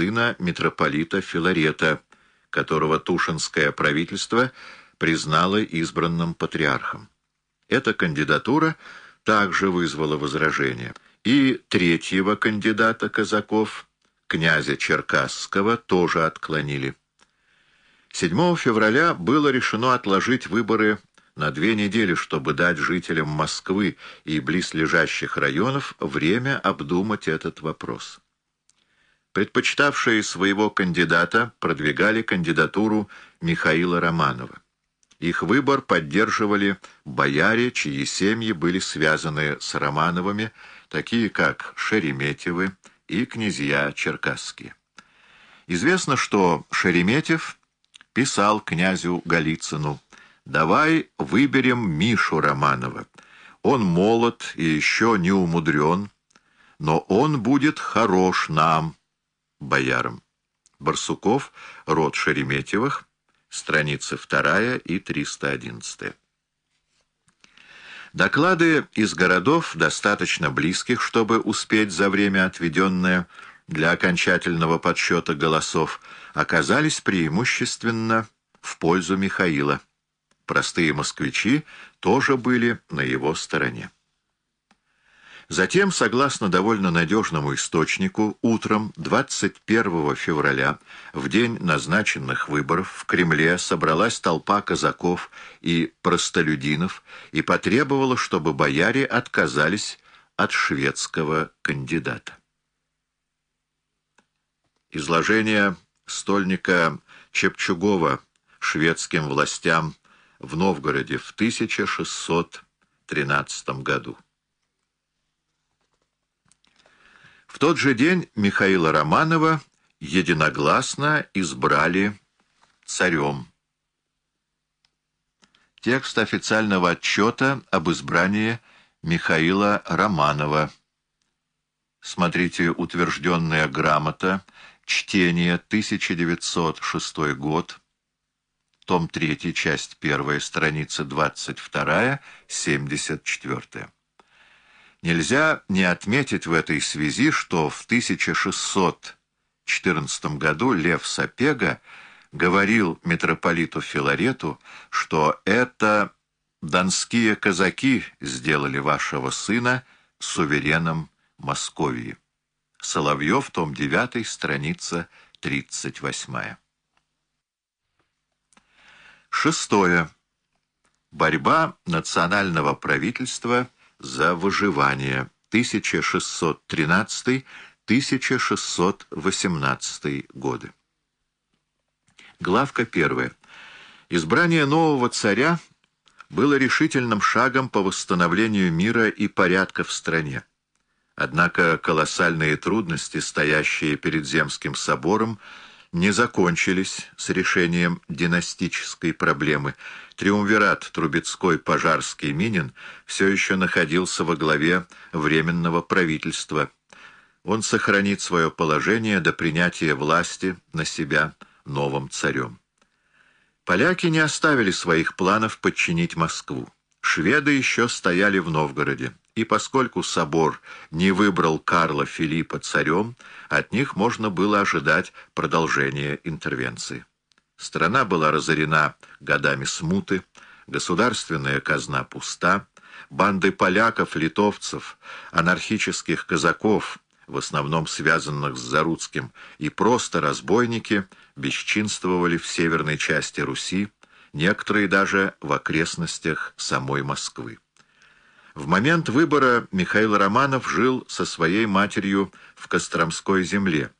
сына митрополита Филарета, которого Тушинское правительство признало избранным патриархом. Эта кандидатура также вызвала возражения. И третьего кандидата казаков, князя Черкасского, тоже отклонили. 7 февраля было решено отложить выборы на две недели, чтобы дать жителям Москвы и близлежащих районов время обдумать этот вопрос. Предпочитавшие своего кандидата продвигали кандидатуру Михаила Романова. Их выбор поддерживали бояре, чьи семьи были связаны с Романовыми, такие как Шереметьевы и князья Черкасские. Известно, что Шереметьев писал князю Голицыну «Давай выберем Мишу Романова. Он молод и еще не умудрен, но он будет хорош нам, боярам». Барсуков, род Шереметьевых, страницы 2 и 311. Доклады из городов, достаточно близких, чтобы успеть за время, отведенное для окончательного подсчета голосов, оказались преимущественно в пользу Михаила. Простые москвичи тоже были на его стороне. Затем, согласно довольно надежному источнику, утром 21 февраля, в день назначенных выборов, в Кремле собралась толпа казаков и простолюдинов и потребовала, чтобы бояре отказались от шведского кандидата. Изложение стольника Чепчугова шведским властям в Новгороде в 1613 году. В тот же день Михаила Романова единогласно избрали царем. Текст официального отчета об избрании Михаила Романова. Смотрите «Утвержденная грамота», чтение, 1906 год, том 3, часть 1, страница 22, 74. Нельзя не отметить в этой связи, что в 1614 году Лев Сапега говорил митрополиту Филарету, что это донские казаки сделали вашего сына сувереном Московии. Соловьев, том 9, страница 38. Шестое. Борьба национального правительства – за выживание 1613-1618 годы. Главка первая. Избрание нового царя было решительным шагом по восстановлению мира и порядка в стране. Однако колоссальные трудности, стоящие перед Земским собором, не закончились с решением династической проблемы. Триумвират Трубецкой, Пожарский, Минин все еще находился во главе Временного правительства. Он сохранит свое положение до принятия власти на себя новым царем. Поляки не оставили своих планов подчинить Москву. Шведы еще стояли в Новгороде и поскольку собор не выбрал Карла Филиппа царем, от них можно было ожидать продолжения интервенции. Страна была разорена годами смуты, государственная казна пуста, банды поляков, литовцев, анархических казаков, в основном связанных с Заруцким, и просто разбойники бесчинствовали в северной части Руси, некоторые даже в окрестностях самой Москвы. В момент выбора Михаил Романов жил со своей матерью в Костромской земле.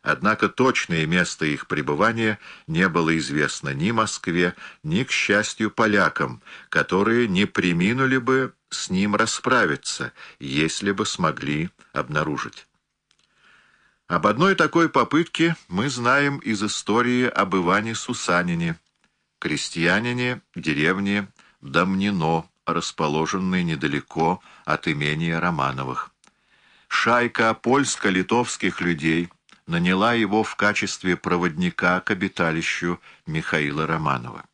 Однако точное место их пребывания не было известно ни Москве, ни, к счастью, полякам, которые не приминули бы с ним расправиться, если бы смогли обнаружить. Об одной такой попытке мы знаем из истории об Иване Сусанине, крестьянине деревни Домнино, расположенный недалеко от имения Романовых. Шайка польско-литовских людей наняла его в качестве проводника к обиталищу Михаила Романова.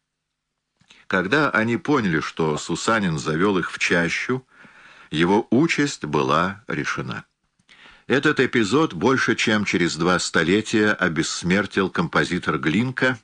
Когда они поняли, что Сусанин завел их в чащу, его участь была решена. Этот эпизод больше чем через два столетия обессмертил композитор Глинка